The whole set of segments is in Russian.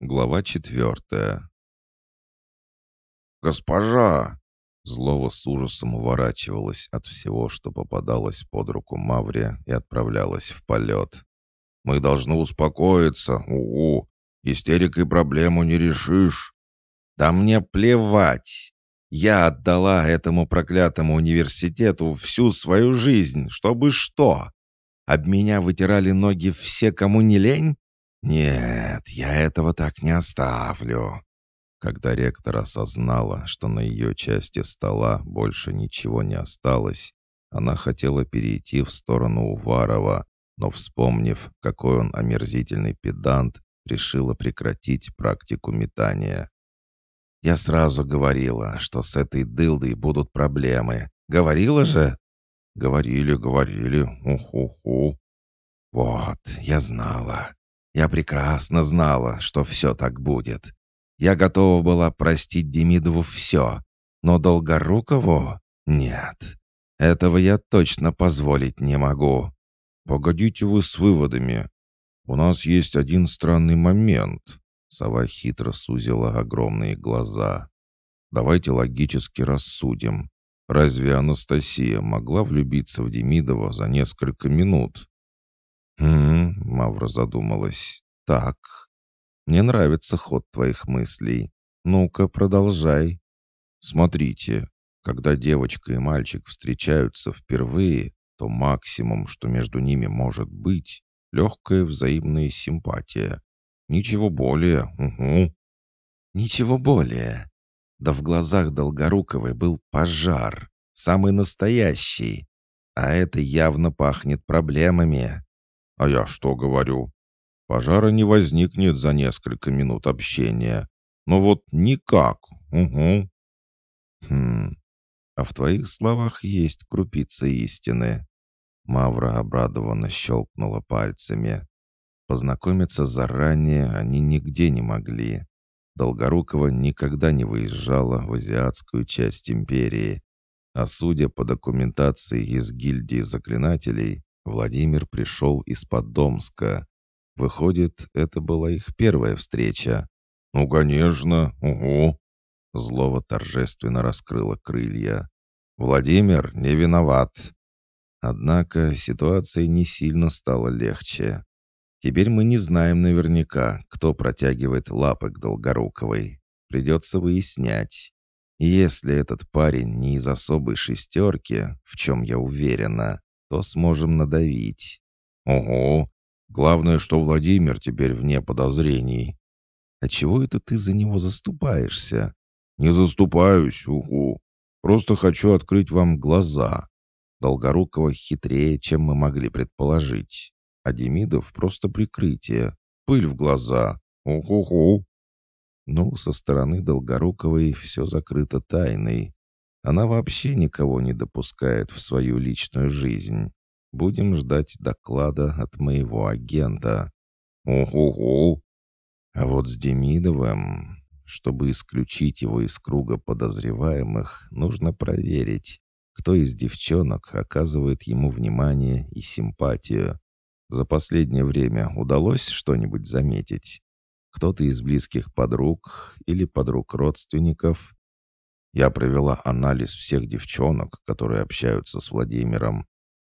Глава четвертая. «Госпожа!» Злова с ужасом уворачивалась от всего, что попадалось под руку Мавре и отправлялась в полет. «Мы должны успокоиться, угу. Истерикой проблему не решишь». «Да мне плевать! Я отдала этому проклятому университету всю свою жизнь, чтобы что? Об меня вытирали ноги все, кому не лень? «Нет, я этого так не оставлю». Когда ректор осознала, что на ее части стола больше ничего не осталось, она хотела перейти в сторону Уварова, но, вспомнив, какой он омерзительный педант, решила прекратить практику метания. «Я сразу говорила, что с этой дылдой будут проблемы. Говорила же?» «Говорили, говорили. Уху-ху». «Вот, я знала. Я прекрасно знала, что все так будет. Я готова была простить Демидову все, но Долгорукову нет. Этого я точно позволить не могу. Погодите вы с выводами. У нас есть один странный момент. Сова хитро сузила огромные глаза. Давайте логически рассудим. Разве Анастасия могла влюбиться в Демидова за несколько минут? Мавра задумалась. «Так. Мне нравится ход твоих мыслей. Ну-ка, продолжай. Смотрите, когда девочка и мальчик встречаются впервые, то максимум, что между ними может быть, легкая взаимная симпатия. Ничего более, угу. Ничего более. Да в глазах Долгоруковой был пожар, самый настоящий. А это явно пахнет проблемами. А я что говорю? Пожара не возникнет за несколько минут общения. Ну вот никак. Угу. Хм. А в твоих словах есть крупица истины. Мавра обрадованно щелкнула пальцами. Познакомиться заранее они нигде не могли. Долгорукова никогда не выезжала в азиатскую часть империи. А судя по документации из гильдии заклинателей, Владимир пришел из-под Домска. Выходит, это была их первая встреча. «Ну, конечно, угу». Злова торжественно раскрыла крылья. «Владимир не виноват». Однако ситуация не сильно стала легче. Теперь мы не знаем наверняка, кто протягивает лапы к Долгоруковой. Придется выяснять. Если этот парень не из особой шестерки, в чем я уверена, то сможем надавить». «Ого! Главное, что Владимир теперь вне подозрений». «А чего это ты за него заступаешься?» «Не заступаюсь, угу. Просто хочу открыть вам глаза. Долгорукого хитрее, чем мы могли предположить. А Демидов просто прикрытие. Пыль в глаза. Уху-ху». Ну, со стороны Долгоруковой все закрыто тайной. Она вообще никого не допускает в свою личную жизнь. Будем ждать доклада от моего агента. Уху-ху. А вот с Демидовым, чтобы исключить его из круга подозреваемых, нужно проверить, кто из девчонок оказывает ему внимание и симпатию. За последнее время удалось что-нибудь заметить? Кто-то из близких подруг или подруг родственников я провела анализ всех девчонок, которые общаются с Владимиром.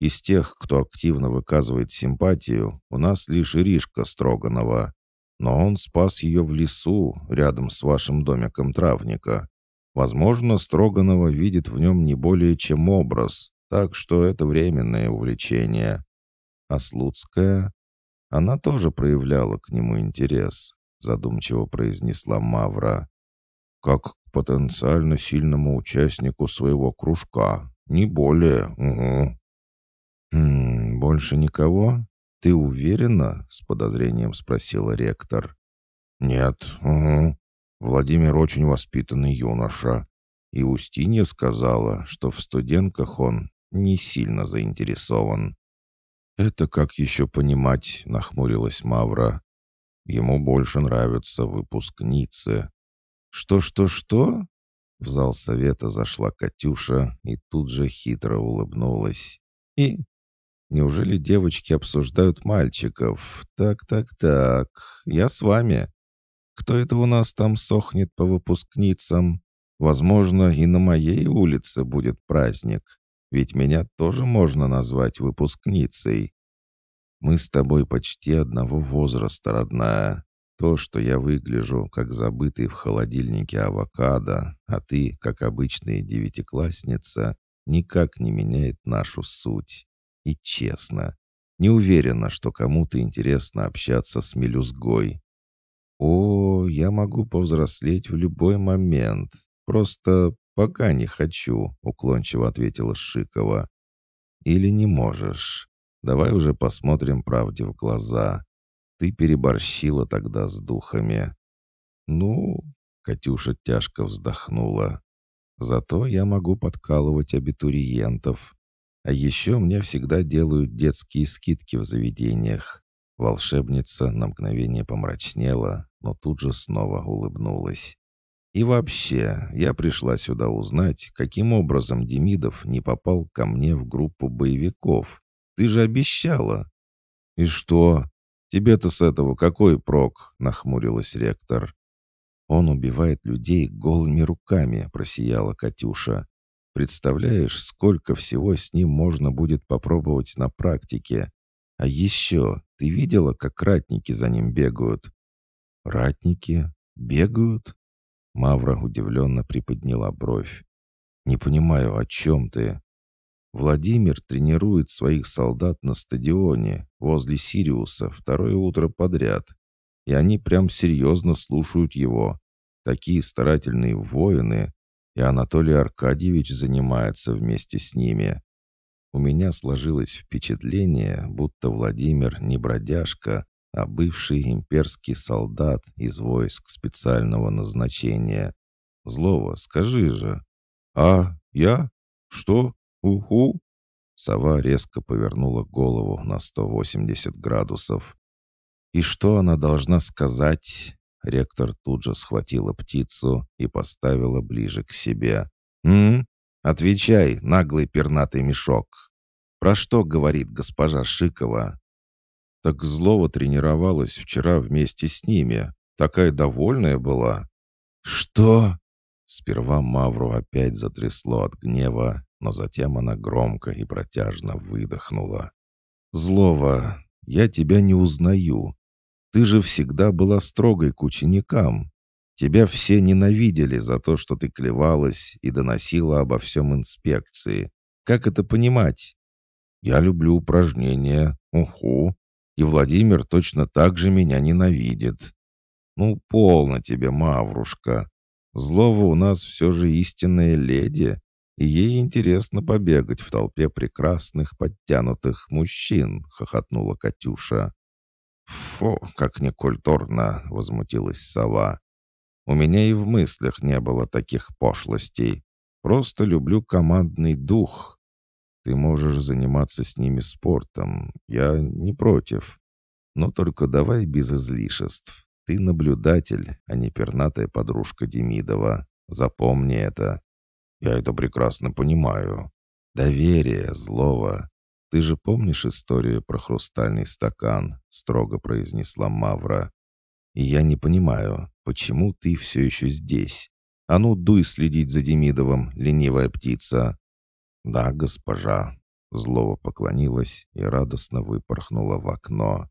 Из тех, кто активно выказывает симпатию, у нас лишь Иришка Строганова. Но он спас ее в лесу, рядом с вашим домиком травника. Возможно, Строганова видит в нем не более чем образ, так что это временное увлечение. А Слуцкая? Она тоже проявляла к нему интерес, задумчиво произнесла Мавра. Как потенциально сильному участнику своего кружка. Не более. Угу. «Хм, больше никого? Ты уверена?» — с подозрением спросила ректор. «Нет. Угу. Владимир очень воспитанный юноша. И Устинья сказала, что в студентках он не сильно заинтересован. «Это как еще понимать?» — нахмурилась Мавра. «Ему больше нравятся выпускницы». «Что-что-что?» В зал совета зашла Катюша и тут же хитро улыбнулась. «И? Неужели девочки обсуждают мальчиков? Так-так-так, я с вами». Кто это у нас там сохнет по выпускницам? Возможно, и на моей улице будет праздник, ведь меня тоже можно назвать выпускницей. Мы с тобой почти одного возраста, родная. То, что я выгляжу, как забытый в холодильнике авокадо, а ты, как обычная девятиклассница, никак не меняет нашу суть. И честно, не уверена, что кому-то интересно общаться с мелюзгой. О, я могу повзрослеть в любой момент. Просто пока не хочу, уклончиво ответила Шикова. Или не можешь. Давай уже посмотрим правде в глаза. Ты переборщила тогда с духами». «Ну...» — Катюша тяжко вздохнула. «Зато я могу подкалывать абитуриентов. А еще мне всегда делают детские скидки в заведениях». Волшебница на мгновение помрачнела, но тут же снова улыбнулась. «И вообще, я пришла сюда узнать, каким образом Демидов не попал ко мне в группу боевиков. Ты же обещала». «И что?» «Тебе-то с этого какой прок?» — нахмурилась ректор. «Он убивает людей голыми руками», — просияла Катюша. «Представляешь, сколько всего с ним можно будет попробовать на практике? А еще, ты видела, как ратники за ним бегают?» «Ратники? Бегают?» Мавра удивленно приподняла бровь. «Не понимаю, о чем ты?» Владимир тренирует своих солдат на стадионе возле Сириуса второе утро подряд. И они прям серьезно слушают его. Такие старательные воины. И Анатолий Аркадьевич занимается вместе с ними. У меня сложилось впечатление, будто Владимир не бродяжка, а бывший имперский солдат из войск специального назначения. Злого, скажи же. А, я? Что? «Уху!» Сова резко повернула голову на 180 градусов. «И что она должна сказать?» Ректор тут же схватила птицу и поставила ближе к себе. «М? Отвечай, наглый пернатый мешок. Про что говорит госпожа Шикова?» «Так Злова тренировалась вчера вместе с ними. Такая довольная была». «Что?» Сперва Мавру опять затрясло от гнева, но затем она громко и протяжно выдохнула. «Злова, я тебя не узнаю. Ты же всегда была строгой к ученикам. Тебя все ненавидели за то, что ты клевалась и доносила обо всем инспекции. Как это понимать? Я люблю упражнения, уху, и Владимир точно так же меня ненавидит. Ну, полно тебе, Маврушка. Злова у нас все же истинная леди, и ей интересно побегать в толпе прекрасных подтянутых мужчин», — хохотнула Катюша. «Фу, как некультурно!» — возмутилась сова. «У меня и в мыслях не было таких пошлостей. Просто люблю командный дух. Ты можешь заниматься с ними спортом. Я не против. Но только давай без излишеств. Ты наблюдатель, а не пернатая подружка Демидова. Запомни это. Я это прекрасно понимаю. Доверие, злого. Ты же помнишь историю про хрустальный стакан?» строго произнесла Мавра. «И я не понимаю, почему ты все еще здесь? А ну, дуй следить за Демидовым, ленивая птица!» «Да, госпожа!» Злова поклонилась и радостно выпорхнула в окно.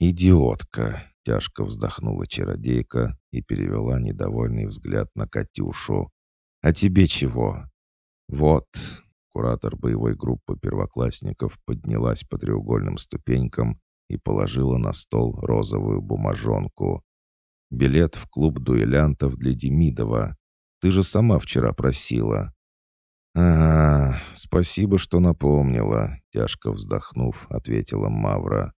«Идиотка!» — тяжко вздохнула чародейка и перевела недовольный взгляд на Катюшу. «А тебе чего?» «Вот». Куратор боевой группы первоклассников поднялась по треугольным ступенькам и положила на стол розовую бумажонку. «Билет в клуб дуэлянтов для Демидова. Ты же сама вчера просила». «Ага, спасибо, что напомнила», — тяжко вздохнув, ответила Мавра.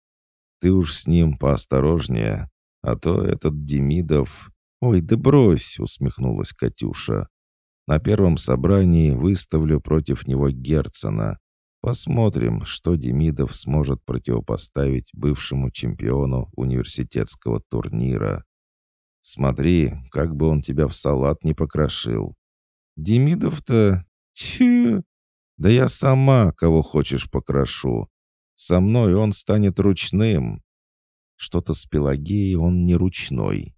«Ты уж с ним поосторожнее, а то этот Демидов...» «Ой, да брось!» — усмехнулась Катюша. На первом собрании выставлю против него Герцена. Посмотрим, что Демидов сможет противопоставить бывшему чемпиону университетского турнира. Смотри, как бы он тебя в салат не покрошил. Демидов-то... Чи... Да я сама, кого хочешь, покрошу. Со мной он станет ручным. Что-то с Пелагеей он не ручной.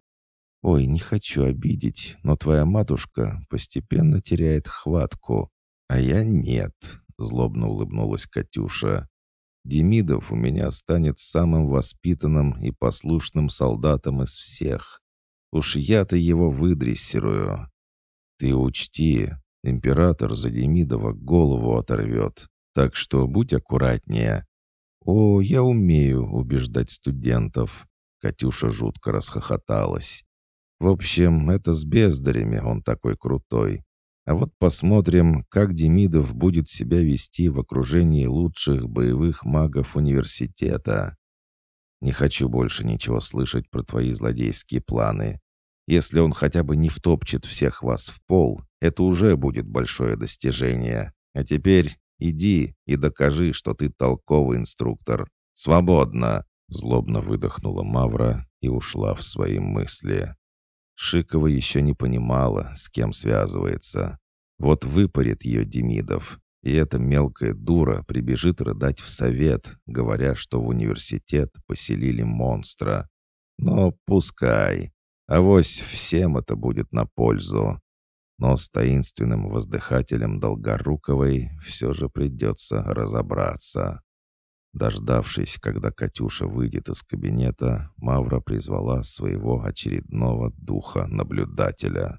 «Ой, не хочу обидеть, но твоя матушка постепенно теряет хватку, а я нет», — злобно улыбнулась Катюша. «Демидов у меня станет самым воспитанным и послушным солдатом из всех. Уж я-то его выдрессирую. Ты учти, император за Демидова голову оторвет, так что будь аккуратнее». «О, я умею убеждать студентов», — Катюша жутко расхохоталась. В общем, это с бездарями он такой крутой. А вот посмотрим, как Демидов будет себя вести в окружении лучших боевых магов университета. Не хочу больше ничего слышать про твои злодейские планы. Если он хотя бы не втопчет всех вас в пол, это уже будет большое достижение. А теперь иди и докажи, что ты толковый инструктор. Свободно!» Злобно выдохнула Мавра и ушла в свои мысли. Шикова еще не понимала, с кем связывается. Вот выпарит ее Демидов, и эта мелкая дура прибежит рыдать в совет, говоря, что в университет поселили монстра. Но пускай. Авось всем это будет на пользу. Но с таинственным воздыхателем Долгоруковой все же придется разобраться. Дождавшись, когда Катюша выйдет из кабинета, Мавра призвала своего очередного духа-наблюдателя.